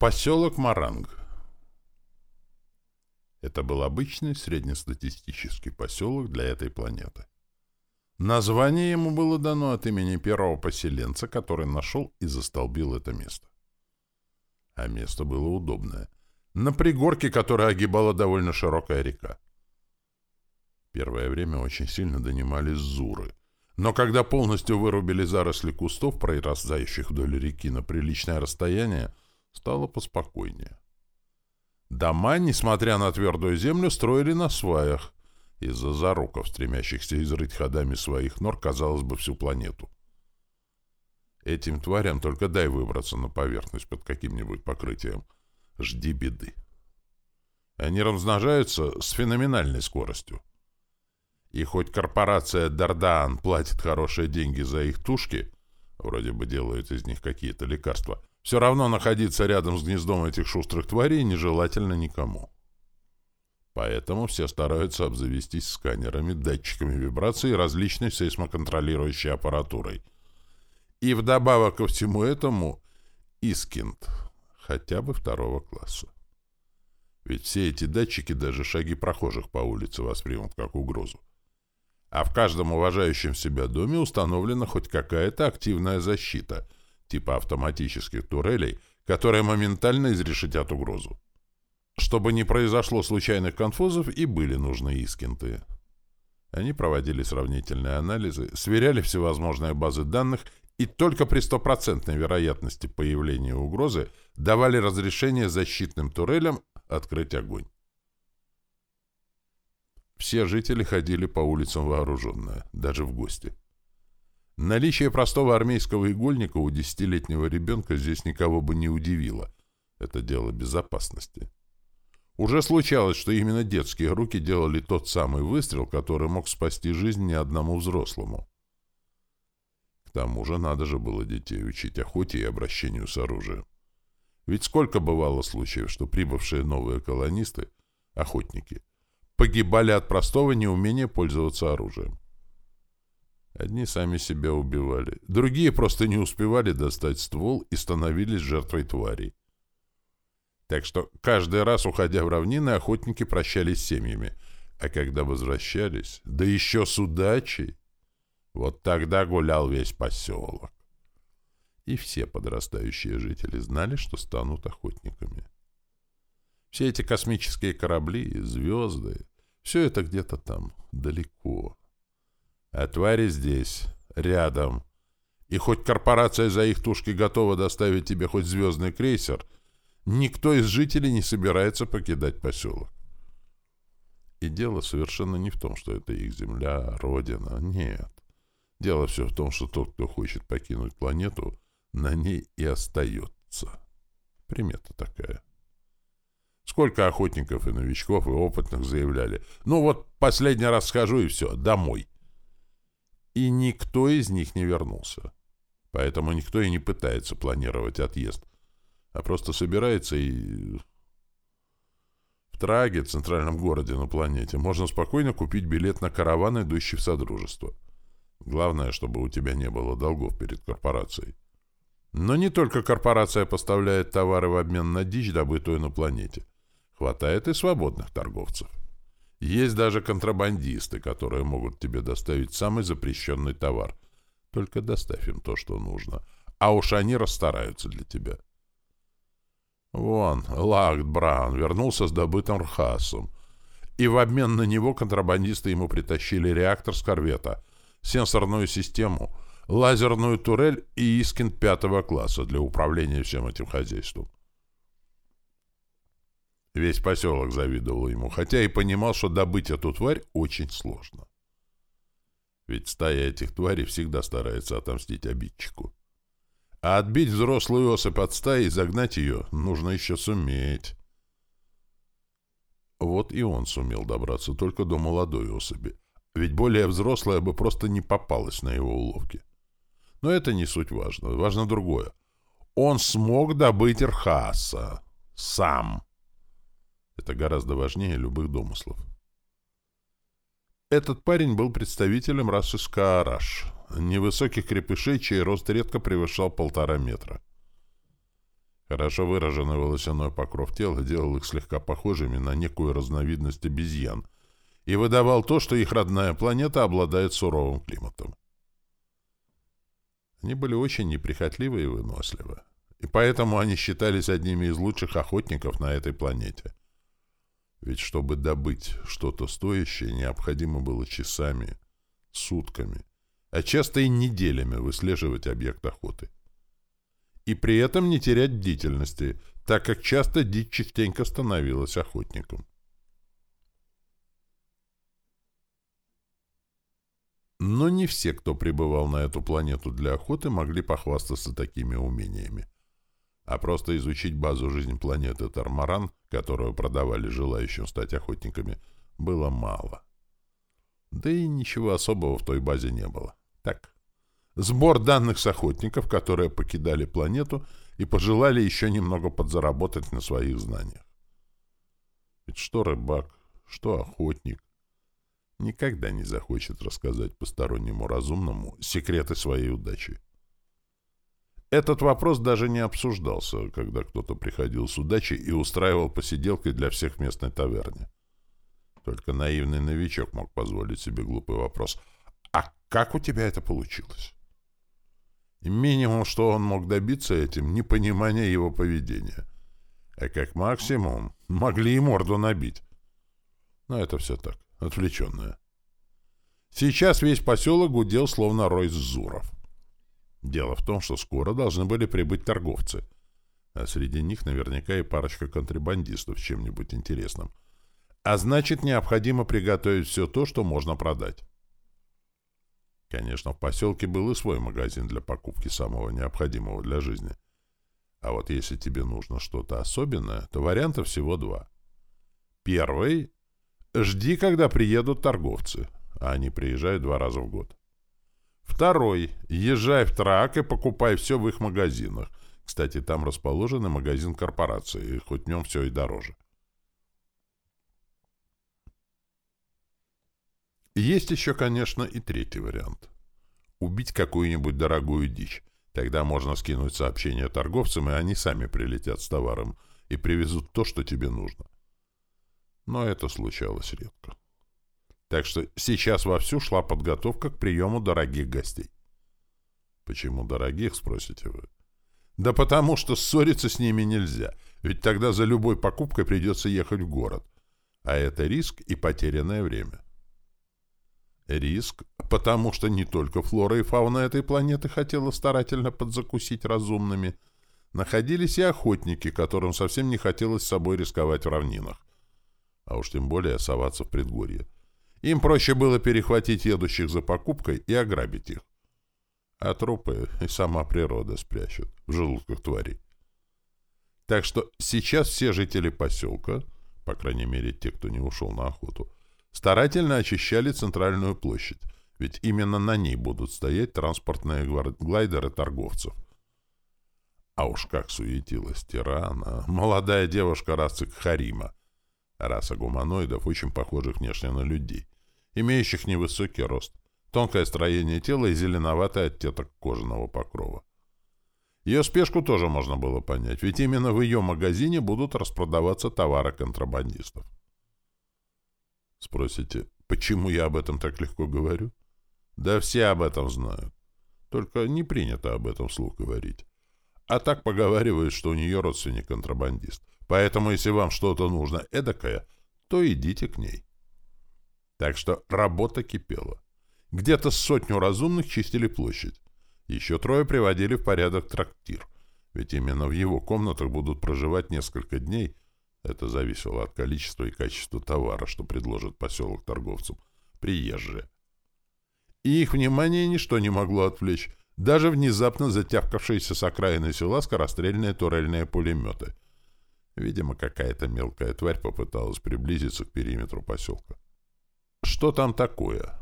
Поселок Маранг. Это был обычный среднестатистический поселок для этой планеты. Название ему было дано от имени первого поселенца, который нашел и застолбил это место. А место было удобное. На пригорке, которая огибала довольно широкая река. Первое время очень сильно донимались зуры. Но когда полностью вырубили заросли кустов, прорастающих вдоль реки на приличное расстояние, стало поспокойнее. Дома, несмотря на твердую землю, строили на сваях, из-за зароков, стремящихся изрыть ходами своих нор, казалось бы, всю планету. Этим тварям только дай выбраться на поверхность под каким-нибудь покрытием. Жди беды. Они размножаются с феноменальной скоростью. И хоть корпорация Дардаан платит хорошие деньги за их тушки, вроде бы делают из них какие-то лекарства, все равно находиться рядом с гнездом этих шустрых тварей нежелательно никому. Поэтому все стараются обзавестись сканерами, датчиками вибраций и различной сейсмоконтролирующей аппаратурой. И вдобавок ко всему этому Искинд, хотя бы второго класса. Ведь все эти датчики даже шаги прохожих по улице воспримут как угрозу. А в каждом уважающем себя доме установлена хоть какая-то активная защита — типа автоматических турелей, которые моментально изрешетят угрозу. Чтобы не произошло случайных конфузов, и были нужны искинты. Они проводили сравнительные анализы, сверяли всевозможные базы данных и только при стопроцентной вероятности появления угрозы давали разрешение защитным турелям открыть огонь. Все жители ходили по улицам вооруженные, даже в гости. Наличие простого армейского игольника у десятилетнего ребенка здесь никого бы не удивило. Это дело безопасности. Уже случалось, что именно детские руки делали тот самый выстрел, который мог спасти жизнь не одному взрослому. К тому же надо же было детей учить охоте и обращению с оружием. Ведь сколько бывало случаев, что прибывшие новые колонисты, охотники, погибали от простого неумения пользоваться оружием. Одни сами себя убивали, другие просто не успевали достать ствол и становились жертвой тварей. Так что каждый раз, уходя в равнины, охотники прощались с семьями, а когда возвращались, да еще с удачей, вот тогда гулял весь поселок. И все подрастающие жители знали, что станут охотниками. Все эти космические корабли, звезды, все это где-то там, далеко. А твари здесь, рядом. И хоть корпорация за их тушки готова доставить тебе хоть звездный крейсер, никто из жителей не собирается покидать поселок. И дело совершенно не в том, что это их земля, родина. Нет. Дело все в том, что тот, кто хочет покинуть планету, на ней и остается. Примета такая. Сколько охотников и новичков и опытных заявляли. Ну вот последний раз схожу и все, домой и никто из них не вернулся. Поэтому никто и не пытается планировать отъезд, а просто собирается и... В Траге, центральном городе на планете, можно спокойно купить билет на караван, идущий в Содружество. Главное, чтобы у тебя не было долгов перед корпорацией. Но не только корпорация поставляет товары в обмен на дичь, добытую на планете. Хватает и свободных торговцев. Есть даже контрабандисты, которые могут тебе доставить самый запрещенный товар. Только доставь им то, что нужно. А уж они расстараются для тебя. Вон, Лагд Браун вернулся с добытым Рхасом. И в обмен на него контрабандисты ему притащили реактор с корвета, сенсорную систему, лазерную турель и Искин пятого класса для управления всем этим хозяйством. Весь поселок завидовал ему, хотя и понимал, что добыть эту тварь очень сложно. Ведь стая этих тварей всегда старается отомстить обидчику. А отбить взрослую особь от стаи и загнать ее нужно еще суметь. Вот и он сумел добраться только до молодой особи. Ведь более взрослая бы просто не попалась на его уловки. Но это не суть важно. Важно другое. Он смог добыть Ирхаса. Сам. Это гораздо важнее любых домыслов. Этот парень был представителем расы Скаараш, невысоких крепышей, чей рост редко превышал полтора метра. Хорошо выраженный волосяной покров тела делал их слегка похожими на некую разновидность обезьян и выдавал то, что их родная планета обладает суровым климатом. Они были очень неприхотливы и выносливы, и поэтому они считались одними из лучших охотников на этой планете. Ведь чтобы добыть что-то стоящее, необходимо было часами, сутками, а часто и неделями выслеживать объект охоты и при этом не терять бдительности, так как часто дичь частенько становилась охотником. Но не все, кто прибывал на эту планету для охоты, могли похвастаться такими умениями. А просто изучить базу жизни планеты Тармаран, которую продавали желающим стать охотниками, было мало. Да и ничего особого в той базе не было. Так, Сбор данных с охотников, которые покидали планету и пожелали еще немного подзаработать на своих знаниях. Ведь что рыбак, что охотник, никогда не захочет рассказать постороннему разумному секреты своей удачи. Этот вопрос даже не обсуждался, когда кто-то приходил с удачей и устраивал посиделки для всех в местной таверне. Только наивный новичок мог позволить себе глупый вопрос. «А как у тебя это получилось?» И минимум, что он мог добиться этим, непонимание его поведения. А как максимум, могли и морду набить. Но это все так, отвлеченное. Сейчас весь поселок гудел, словно рой зуров. Дело в том, что скоро должны были прибыть торговцы, а среди них наверняка и парочка контрабандистов с чем-нибудь интересным. А значит, необходимо приготовить все то, что можно продать. Конечно, в поселке был и свой магазин для покупки самого необходимого для жизни. А вот если тебе нужно что-то особенное, то вариантов всего два. Первый — жди, когда приедут торговцы, а они приезжают два раза в год. Второй — езжай в трак и покупай все в их магазинах. Кстати, там расположен магазин корпорации, хоть в нем все и дороже. Есть еще, конечно, и третий вариант. Убить какую-нибудь дорогую дичь. Тогда можно скинуть сообщение торговцам, и они сами прилетят с товаром и привезут то, что тебе нужно. Но это случалось редко. Так что сейчас вовсю шла подготовка к приему дорогих гостей. Почему дорогих, спросите вы? Да потому что ссориться с ними нельзя, ведь тогда за любой покупкой придется ехать в город. А это риск и потерянное время. Риск, потому что не только флора и фауна этой планеты хотела старательно подзакусить разумными, находились и охотники, которым совсем не хотелось с собой рисковать в равнинах, а уж тем более соваться в предгорье. Им проще было перехватить едущих за покупкой и ограбить их. А трупы и сама природа спрячут в желудках тварей. Так что сейчас все жители поселка, по крайней мере те, кто не ушел на охоту, старательно очищали центральную площадь, ведь именно на ней будут стоять транспортные глайдеры торговцев. А уж как суетилась Тирана, молодая девушка расы Харима, раса гуманоидов, очень похожих внешне на людей, имеющих невысокий рост, тонкое строение тела и зеленоватый оттенок кожаного покрова. Ее спешку тоже можно было понять, ведь именно в ее магазине будут распродаваться товары контрабандистов. Спросите, почему я об этом так легко говорю? Да все об этом знают. Только не принято об этом вслух говорить. А так поговаривают, что у нее родственник контрабандист. Поэтому, если вам что-то нужно эдакое, то идите к ней. Так что работа кипела. Где-то сотню разумных чистили площадь. Еще трое приводили в порядок трактир. Ведь именно в его комнатах будут проживать несколько дней это зависело от количества и качества товара, что предложит поселок торговцам. Приезжие. И их внимание ничто не могло отвлечь. Даже внезапно затявкавшиеся с окраины села скорострельные турельные пулеметы. Видимо, какая-то мелкая тварь попыталась приблизиться к периметру поселка. «Что там такое?»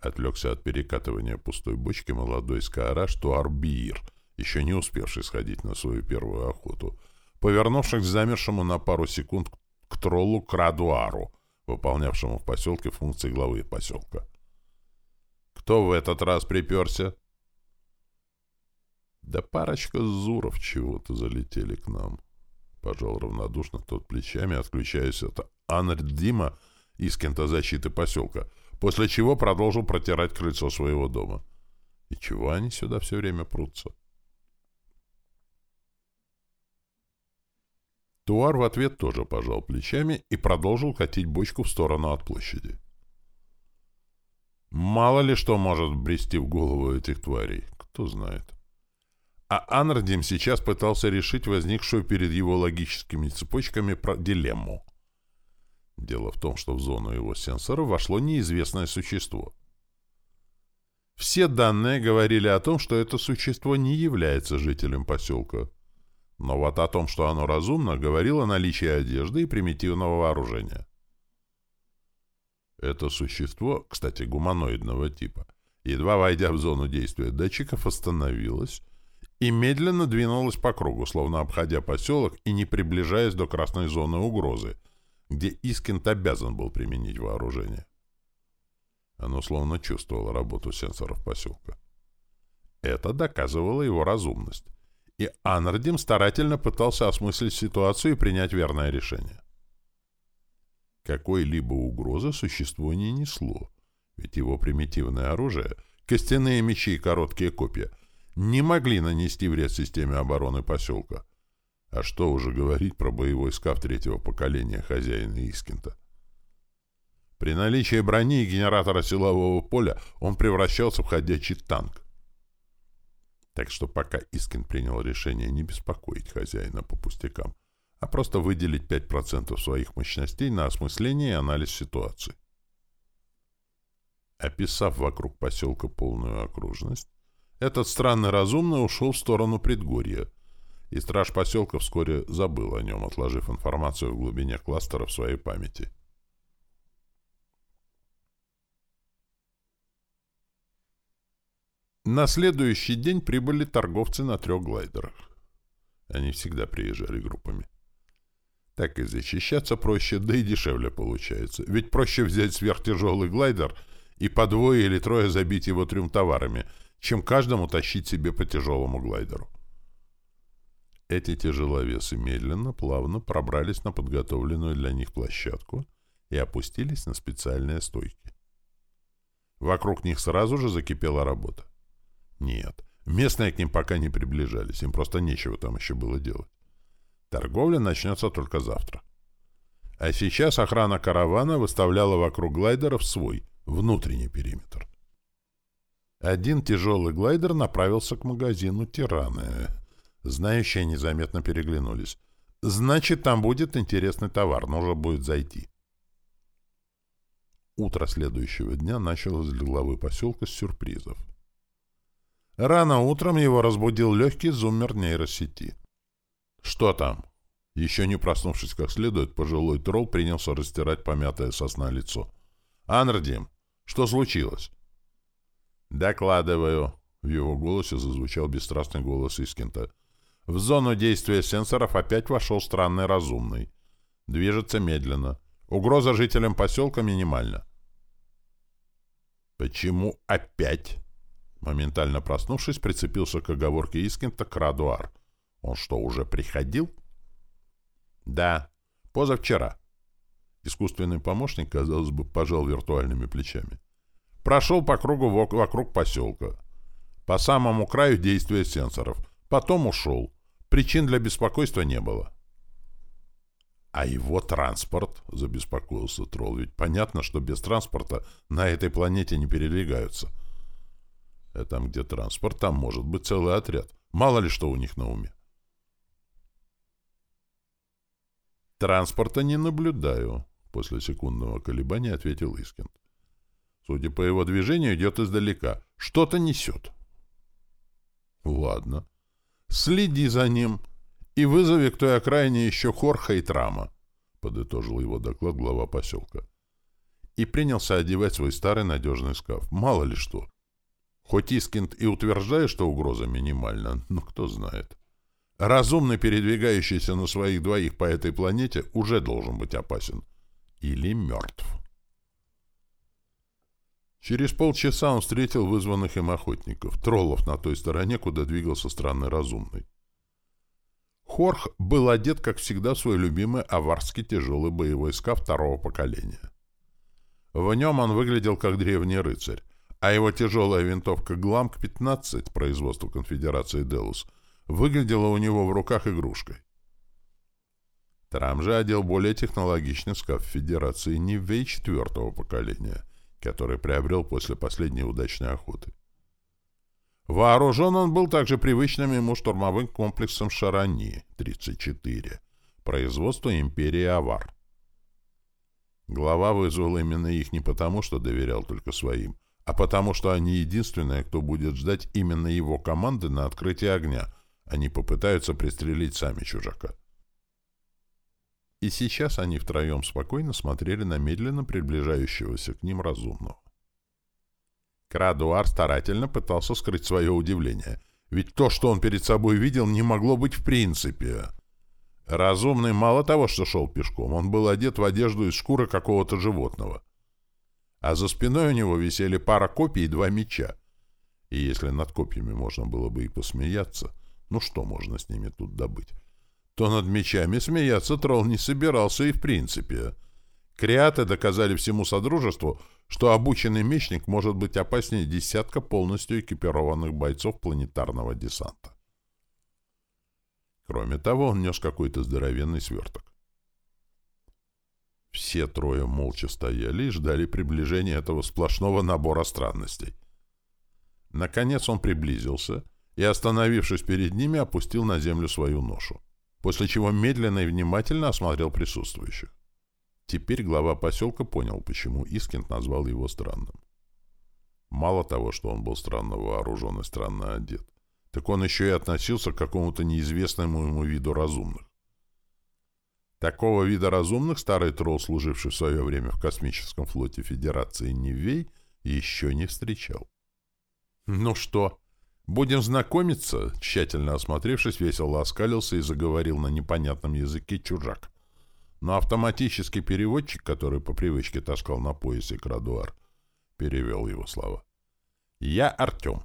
Отвлекся от перекатывания пустой бочки молодой скаараш Туарбиир, еще не успевший сходить на свою первую охоту — повернувшись к замершему на пару секунд к троллу Крадуару, выполнявшему в поселке функции главы поселка. «Кто в этот раз приперся?» Да парочка зуров чего-то залетели к нам. Пожал равнодушно тот плечами, отключаясь от Анрдима из кентозащиты поселка, после чего продолжил протирать крыльцо своего дома. И чего они сюда все время прутся? Туар в ответ тоже пожал плечами и продолжил катить бочку в сторону от площади. Мало ли что может брести в голову этих тварей, кто знает. А Анрдим сейчас пытался решить возникшую перед его логическими цепочками дилемму. Дело в том, что в зону его сенсора вошло неизвестное существо. Все данные говорили о том, что это существо не является жителем поселка. Но вот о том, что оно разумно, говорило наличие одежды и примитивного вооружения. Это существо, кстати, гуманоидного типа, едва войдя в зону действия датчиков, остановилось и медленно двинулось по кругу, словно обходя поселок и не приближаясь до красной зоны угрозы, где Искент обязан был применить вооружение. Оно словно чувствовало работу сенсоров поселка. Это доказывало его разумность и Анардим старательно пытался осмыслить ситуацию и принять верное решение. Какой-либо угрозы не несло, ведь его примитивное оружие, костяные мечи и короткие копья, не могли нанести вред системе обороны поселка. А что уже говорить про боевой скаф третьего поколения хозяина Искинта? При наличии брони и генератора силового поля он превращался в ходячий танк. Так что пока Искин принял решение не беспокоить хозяина по пустякам, а просто выделить 5% своих мощностей на осмысление и анализ ситуации. Описав вокруг поселка полную окружность, этот странный разумный ушел в сторону предгорья, и страж поселка вскоре забыл о нем, отложив информацию в глубине кластера в своей памяти. На следующий день прибыли торговцы на трех глайдерах. Они всегда приезжали группами. Так и защищаться проще, да и дешевле получается. Ведь проще взять сверхтяжелый глайдер и по двое или трое забить его трем товарами, чем каждому тащить себе по тяжелому глайдеру. Эти тяжеловесы медленно, плавно пробрались на подготовленную для них площадку и опустились на специальные стойки. Вокруг них сразу же закипела работа. Нет, местные к ним пока не приближались, им просто нечего там еще было делать. Торговля начнется только завтра. А сейчас охрана каравана выставляла вокруг глайдеров свой, внутренний периметр. Один тяжелый глайдер направился к магазину «Тираны». Знающие незаметно переглянулись. «Значит, там будет интересный товар, нужно будет зайти». Утро следующего дня началось для главы поселка с сюрпризов. Рано утром его разбудил легкий зуммер нейросети. «Что там?» Еще не проснувшись как следует, пожилой тролл принялся растирать помятое сосна лицо. «Анрдим, что случилось?» «Докладываю», — в его голосе зазвучал бесстрастный голос Искента. «В зону действия сенсоров опять вошел странный разумный. Движется медленно. Угроза жителям поселка минимальна». «Почему опять?» Моментально проснувшись, прицепился к оговорке Искента Крадуар. Он что, уже приходил? Да, позавчера. Искусственный помощник, казалось бы, пожал виртуальными плечами. Прошел по кругу вокруг поселка. По самому краю действия сенсоров. Потом ушел. Причин для беспокойства не было. «А его транспорт?» — забеспокоился Тролл. «Ведь понятно, что без транспорта на этой планете не передвигаются». А там, где транспорт, там может быть целый отряд. Мало ли что у них на уме. «Транспорта не наблюдаю», — после секундного колебания ответил Искин. «Судя по его движению, идет издалека. Что-то несет». «Ладно. Следи за ним и вызови к той окраине еще Хорха и Трама», — подытожил его доклад глава поселка. И принялся одевать свой старый надежный скаф. Мало ли что. Хоть Искинд и утверждает, что угроза минимальна, но кто знает. Разумный, передвигающийся на своих двоих по этой планете, уже должен быть опасен. Или мертв. Через полчаса он встретил вызванных им охотников, троллов на той стороне, куда двигался странный разумный. Хорх был одет, как всегда, в свой любимый аварский тяжелый боевой скаф второго поколения. В нем он выглядел как древний рыцарь, а его тяжелая винтовка ГЛАМК-15 производства конфедерации Делус выглядела у него в руках игрушкой. Трам же одел более технологичный скаф Федерации Нивей четвертого поколения, который приобрел после последней удачной охоты. Вооружен он был также привычным ему штурмовым комплексом «Шарани-34», производства империи Авар. Глава вызвал именно их не потому, что доверял только своим, а потому, что они единственные, кто будет ждать именно его команды на открытие огня, они попытаются пристрелить сами чужака. И сейчас они втроем спокойно смотрели на медленно приближающегося к ним разумного. Крадуар старательно пытался скрыть свое удивление, ведь то, что он перед собой видел, не могло быть в принципе. Разумный мало того, что шел пешком, он был одет в одежду из шкуры какого-то животного. А за спиной у него висели пара копий и два меча. И если над копьями можно было бы и посмеяться, ну что можно с ними тут добыть? То над мечами смеяться тролл не собирался и в принципе. Креаты доказали всему Содружеству, что обученный мечник может быть опаснее десятка полностью экипированных бойцов планетарного десанта. Кроме того, он нес какой-то здоровенный сверток. Все трое молча стояли и ждали приближения этого сплошного набора странностей. Наконец он приблизился и, остановившись перед ними, опустил на землю свою ношу, после чего медленно и внимательно осмотрел присутствующих. Теперь глава поселка понял, почему Искент назвал его странным. Мало того, что он был странно вооружен и странно одет, так он еще и относился к какому-то неизвестному ему виду разумных. Такого вида разумных старый тролл, служивший в свое время в космическом флоте Федерации Нивей, еще не встречал. «Ну что, будем знакомиться?» Тщательно осмотревшись, весело оскалился и заговорил на непонятном языке чужак. Но автоматический переводчик, который по привычке таскал на поясе Крадуар, перевел его слова. «Я Артем.